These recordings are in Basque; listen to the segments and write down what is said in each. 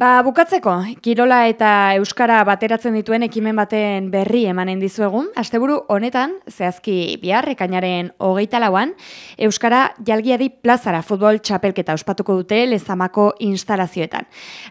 Ba, bukatzeko, Kirola eta Euskara bateratzen dituen ekimen baten berri emanen dizuegun. Asteburu honetan, zehazki bihar, ekainaren hogeita lauan, Euskara jalgiadi plazara futbol txapelketa ospatuko dute lezamako instalazioetan.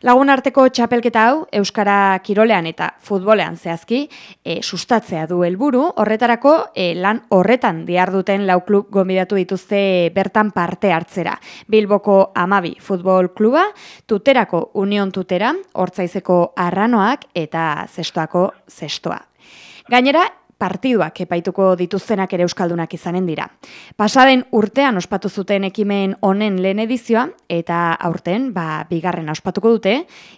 Lagun arteko txapelketa hau, Euskara Kirolean eta futbolean zehazki, e, sustatzea du helburu horretarako e, lan horretan diar duten lau klub gombidatu dituzte bertan parte hartzera. Bilboko Amabi Futbol Kluba, Tuterako Union tutera, hortzaizeko arranoak eta zestoako zestoa. Gainera, partiduak epaituko dituztenak ere euskaldunak izanen dira. Pasaden urtean ospatu zuten ekimen honen lehen edizioa eta aurten ba bigarren ospatuko dute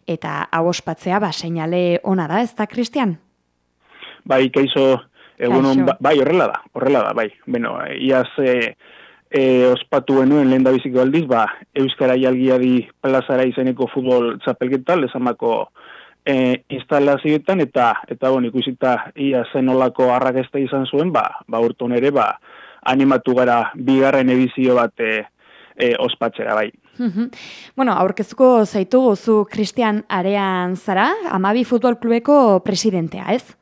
eta hau ospatzea ba seinale ona da, ezta Cristian? Bai, kaizo egunon ba, bai horrela da, horrela da, bai. Beno, iaz eh e, ospatu genuen lehen da biziko aldiz, ba, Euskara Jalgia di plazara izeneko futbol txapelketa, lezamako e, instalazioetan, eta, eta bon, ikusita ia zenolako arrakesta izan zuen, ba, ba urton ere, ba, animatu gara bigarren edizio bat e, e, ospatzera, bai. Bueno, aurkezko zaitu zu Cristian Arean zara, Amabi Futbol Klubeko presidentea, ez?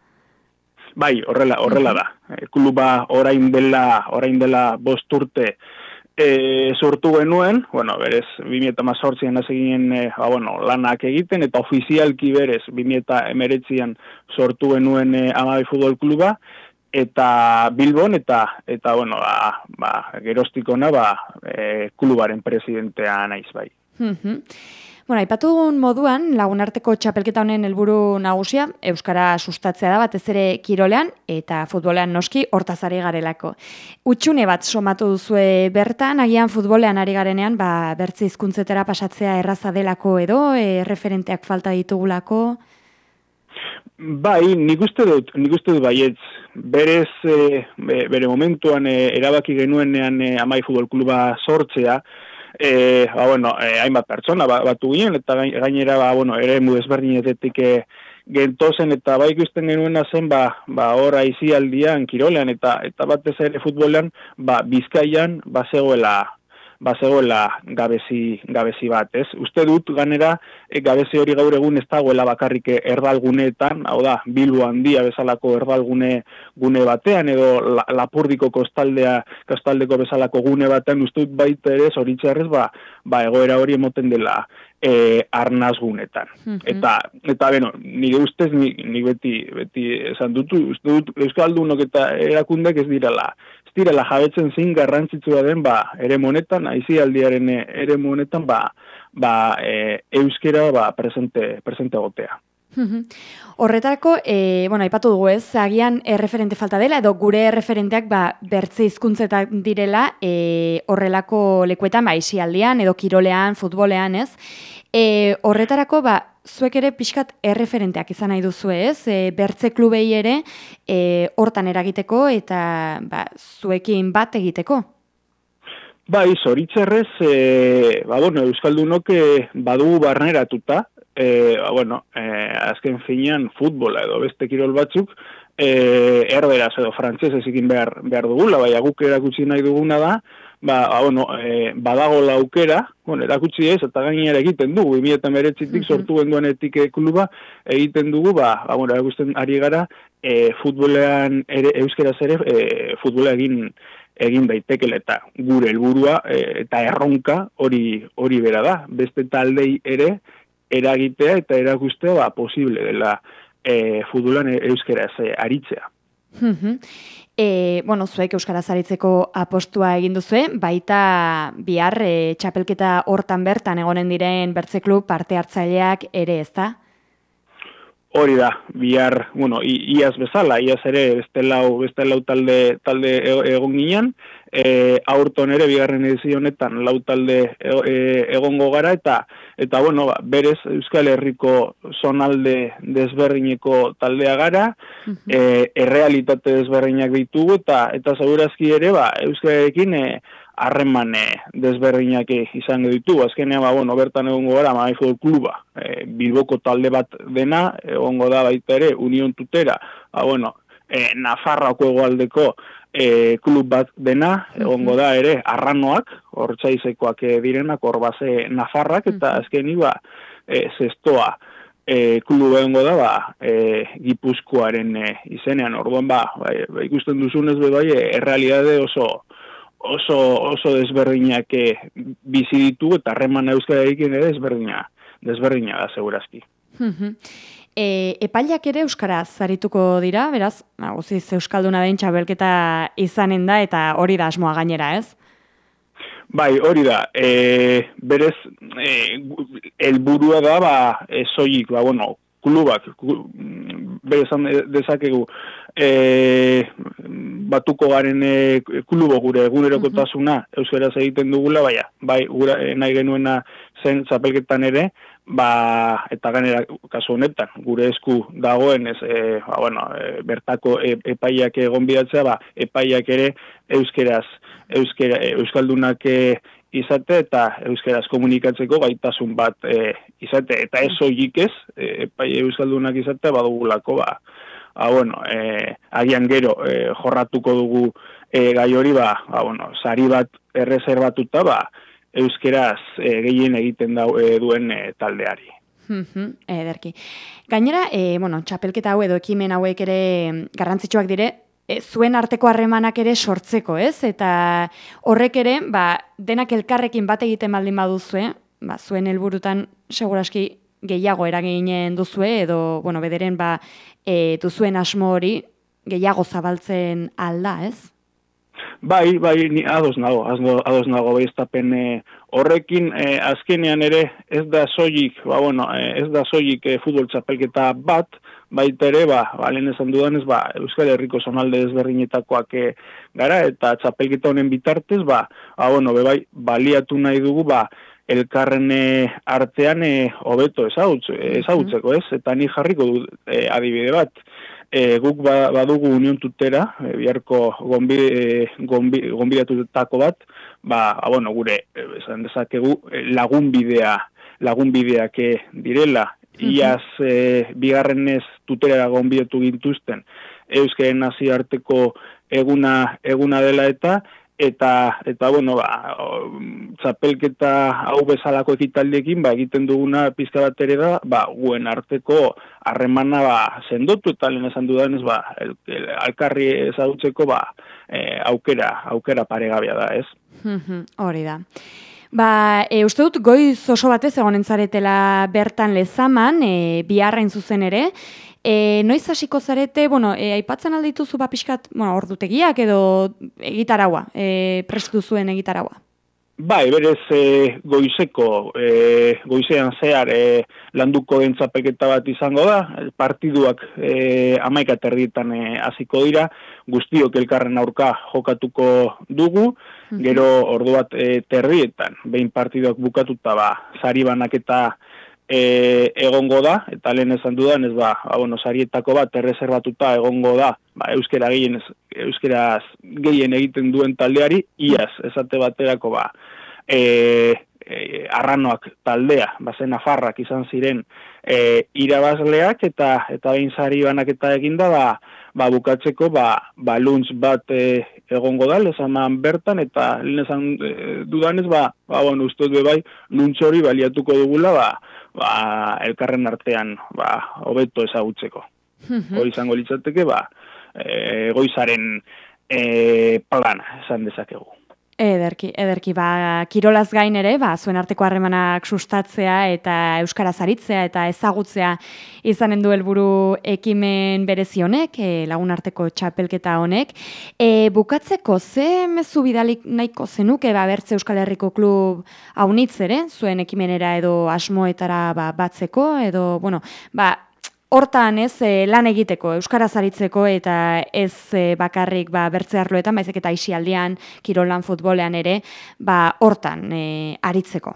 Bai, horrela, horrela da. E, kluba orain dela, orain dela bost urte e, sortu genuen, bueno, berez, 2008an hasi ginen e, ba, bueno, lanak egiten, eta ofizialki berez, 2008an sortu genuen e, Amabi Futbol Kluba, eta Bilbon, eta, eta bueno, ba, ba, gerostikona, ba, e, klubaren presidentea naiz bai. Bueno, aipatu moduan, lagunarteko txapelketa honen helburu nagusia, Euskara sustatzea da batez ere kirolean eta futbolean noski hortazari garelako. Utxune bat somatu duzue bertan, agian futbolean ari garenean, ba, bertze hizkuntzetera pasatzea erraza delako edo, e, referenteak falta ditugulako? Bai, nik uste dut, nik uste dut baietz, berez, e, bere momentuan e, erabaki genuenean e, amai futbol kluba sortzea, e, ba, bueno, e, hainbat pertsona ba, batu ginen, eta gainera, ba, bueno, ere mu desberdinetetik e, gentozen, eta ba ikusten genuena zen, ba, ba hor aizialdian, kirolean, eta eta batez ere futbolean, ba, bizkaian, ba, zegoela, bazegoela gabezi, gabezi bat, ez? Uste dut ganera e, gabezi hori gaur egun ez dagoela bakarrik erdalguneetan, hau da, Bilbo handia bezalako erdalgune gune batean edo la, Lapurdiko kostaldea kostaldeko bezalako gune batean uste dut baita ere zoritzarrez ba, ba egoera hori emoten dela e, arnaz gunetan. Eta, eta beno, nire ustez, ni, ni beti, beti esan dutu, uste dut Euskaldunok eta erakundek ez direla ez direla jabetzen zin garrantzitsua den ba ere monetan aizialdiaren ere monetan ba ba e, euskera ba presente presente gotea Horretarako, e, bueno, aipatu dugu ez, agian erreferente falta dela, edo gure erreferenteak ba, bertze hizkuntzetak direla e, horrelako lekuetan, ba, isialdian, edo kirolean, futbolean, ez. E, horretarako, ba, zuek ere pixkat erreferenteak izan nahi duzu ez, e, bertze klubei ere e, hortan eragiteko eta ba, zuekin bat egiteko? Bai, zoritzerrez, e, ba, bueno, Euskaldunok badugu barneratuta, e, bueno, e, azken finean futbola edo beste kirol batzuk, e, erderaz edo frantzesez ekin behar, behar dugula, bai, guk erakutsi nahi duguna da, ba, ba, bueno, e, badago laukera, bueno, erakutsi ez, eta gainera egiten dugu, 2008 tik sortu genduanetik e, kluba, egiten dugu, ba, ba bueno, erakusten ari gara, e, futbolean ere, euskeraz ere, e, futbolea egin, egin daitekele eta gure helburua e, eta erronka hori hori bera da. Beste taldei ere eragitea eta erakustea ba, posible dela e, futbolan euskeraz e, aritzea. E, bueno, zuek Euskara Zaritzeko apostua egin duzu, baita bihar e, txapelketa hortan bertan egonen diren bertze klub parte hartzaileak ere ez da? Hori da, bihar, bueno, iaz bezala, iaz ere beste lau, beste lau talde, talde e, egon ginen, e, aurton ere bigarren edizio honetan lau talde e, e, egongo gara eta eta bueno, ba, berez Euskal Herriko zonalde desberdineko taldea gara, e, errealitate desberdinak ditugu eta eta segurazki ere ba Euskalekin e, harreman e, desberdinak izango ditu. Azkenean, ba, bueno, bertan egongo gara, Mai Kluba, e, Bilboko talde bat dena, egongo da baita ere, Union Tutera, ba, bueno, e, Nafarroako egoaldeko e, klub bat dena, egongo da ere, arranoak, hortzaizekoak direnak, hor base nafarrak, eta azkeni ba, e, zestoa e, klubu da, ba, e, gipuzkoaren e, izenean, orduan, ba, bai, ba, ikusten duzunez, bai, errealitate oso, oso, oso desberdinak e, bizi ditu, eta harreman euskara egin ere desberdina, desberdina da, segurazki. E, epailak ere euskara zarituko dira, beraz, ba, guziz euskalduna den txabelketa izanen da, eta hori da asmoa gainera, ez? Bai, hori da. E, berez, e, elburua da, ba, e, zoik, ba, bueno, klubak, berezan dezakegu, e, batuko garen e, klubo gure egunerokotasuna euskaraz egiten dugula, baina, bai, gura, e, nahi genuena zen zapelketan ere, ba, eta ganera kasu honetan, gure esku dagoen, ez, e, ba, bueno, e, bertako e, epaiak egon bidatzea, ba, epaiak ere euskeraz, euskera, e, euskaldunak e, izate eta euskeraz komunikatzeko gaitasun bat e, izate, eta ez horiek ez, e, epai euskaldunak izate, badugulako, ba, ba, bueno, e, agian gero e, jorratuko dugu e, gai hori, ba, ba, bueno, sari bat erreserbatuta, ba, euskeraz e, gehien egiten da, e, duen e, taldeari. Ederki. Gainera, e, bueno, txapelketa hau edo ekimen hauek ere garrantzitsuak dire, e, zuen arteko harremanak ere sortzeko, ez? Eta horrek ere, ba, denak elkarrekin bat egiten baldin baduzue, ba, zuen helburutan seguraski gehiago eraginen duzue, edo, bueno, bederen, ba, e, duzuen asmo hori gehiago zabaltzen alda, ez? Bai, bai, ni ados nago, ados nago bai eh, horrekin, e, azkenean ere, ez da soilik, ba, bueno, e, ez da soilik e, futbol txapelketa bat, baita ere, ba, balen esan dudanez, ba, Euskal Herriko zonalde ezberdinetakoak e, gara, eta txapelketa honen bitartez, ba, ba bueno, be, bai, baliatu nahi dugu, ba, elkarren artean hobeto ezagutzeko, ez? Eta ni jarriko du e, adibide bat, E, guk ba, badugu union tutera, e, biharko gombi, e, gombi, bat, ba, ba, bueno, gure, esan dezakegu, e, lagun bidea, lagun bideak direla, iaz e, bigarrenez tutera gonbidatu gintuzten, euskaren nazi arteko eguna, eguna dela eta, eta eta bueno ba txapelketa hau bezalako ekitaldiekin ba egiten duguna pizka bat ere da ba guen arteko harremana ba sendotu eta lehen esan dudanez ba el, el, alkarri ezagutzeko ba e, aukera aukera paregabea da ez? Hori da. Ba, e, uste dut goiz oso batez egonen zaretela bertan lezaman, e, biharrain zuzen ere, E, noiz hasiko zarete, bueno, e, aipatzen aldituzu ba pixkat, bueno, ordutegiak edo egitaraua, e, prestu zuen egitaraua? Bai, berez e, goizeko, e, goizean zehar e, landuko entzapeketa bat izango da, partiduak e, amaika terditan e, hasiko dira, guztiok elkarren aurka jokatuko dugu, gero ordu bat e, terrietan, behin partiduak bukatuta ba, zari banaketa e, egongo da, eta lehen esan dudan, ez ba, ba bueno, sarietako bat erreserbatuta egongo da, ba, euskera gehien, euskeraz gehien egiten duen taldeari, iaz, esate baterako, ba, e, e, arranoak taldea, bazen afarrak izan ziren e, irabazleak, eta eta behin sari banak eta eginda, ba, ba, bukatzeko, ba, ba luntz bat e, egongo da, lezaman bertan, eta lehen esan e, dudanez, ba, ba, bueno, ustez bai, luntz hori baliatuko dugula, ba, ba, elkarren artean ba, hobeto ezagutzeko. Hori izango litzateke, ba, e, goizaren e, plana, esan dezakegu. Ederki, ederki, ba, kirolaz gain ere, ba, zuen arteko harremanak sustatzea eta euskara zaritzea eta ezagutzea izanen du helburu ekimen berezi honek, e, lagun arteko txapelketa honek. E, bukatzeko, ze mezu bidalik nahiko zenuke, ba, bertze Euskal Herriko klub haunitz ere, zuen ekimenera edo asmoetara ba, batzeko, edo, bueno, ba, hortan ez e, lan egiteko, euskaraz aritzeko eta ez e, bakarrik ba, bertze arloetan, baizik eta isialdian, kirolan, futbolean ere, ba, hortan e, aritzeko.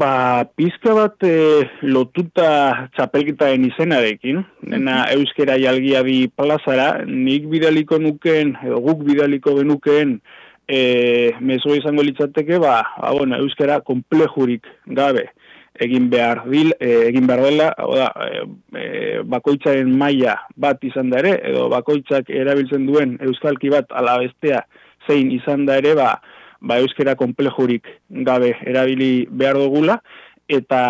Ba, pizka bat e, lotuta txapelketaen izenarekin, dena euskera jalgia bi plazara, nik bidaliko nuken, edo guk bidaliko genukeen, e, mezo izango litzateke, ba, ba bueno, euskera komplejurik gabe egin behar dil, e, egin behar dela, hau da, e, e, bakoitzaren maila bat izan da ere, edo bakoitzak erabiltzen duen euskalki bat ala bestea zein izan da ere, ba, ba euskera komplejurik gabe erabili behar dugula, eta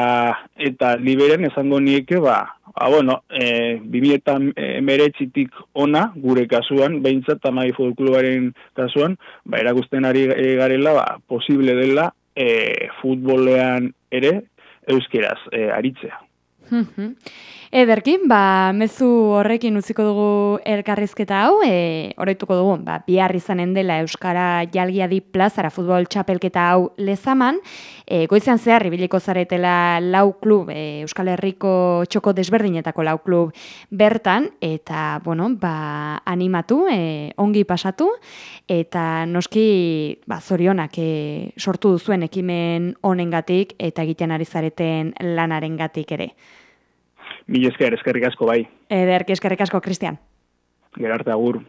eta liberen esango nieke ba ba bueno eh 2019tik ona gure kasuan beintzat Amai Futbol Klubaren kasuan ba erakusten ari garela ba posible dela e, futbolean ere euskeraz e. Ederkin, ba, mezu horrekin utziko dugu elkarrizketa hau, e, oroituko dugu, ba, bihar izanen dela Euskara Jalgiadi Plazara futbol txapelketa hau lezaman, e, goizean zehar, ibiliko zaretela lau klub, e, Euskal Herriko txoko desberdinetako lau klub bertan, eta, bueno, ba, animatu, e, ongi pasatu, eta noski, ba, zorionak e, sortu duzuen ekimen honengatik eta egiten ari zareten lanaren gatik ere. Mil esker, eskerrik asko bai. Eder, eskerrik asko, Kristian. Gerarte agur.